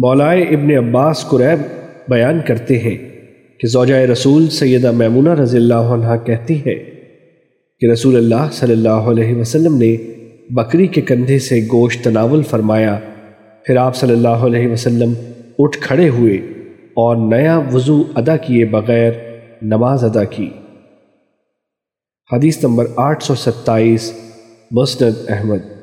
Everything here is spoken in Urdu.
مولائے ابن عباس قریب بیان کرتے ہیں کہ زوجہ رسول سیدہ میمونہ رضی اللہ عنہ کہتی ہے کہ رسول اللہ صلی اللہ علیہ وسلم نے بکری کے کندھے سے گوشت تناول فرمایا۔ پھر آپ صلی اللہ علیہ وسلم اٹھ کھڑے ہوئے اور نیا وضو ادا کیے بغیر نماز ادا کی۔ حدیث نمبر آٹھ سو ستائیس، مسند احمد۔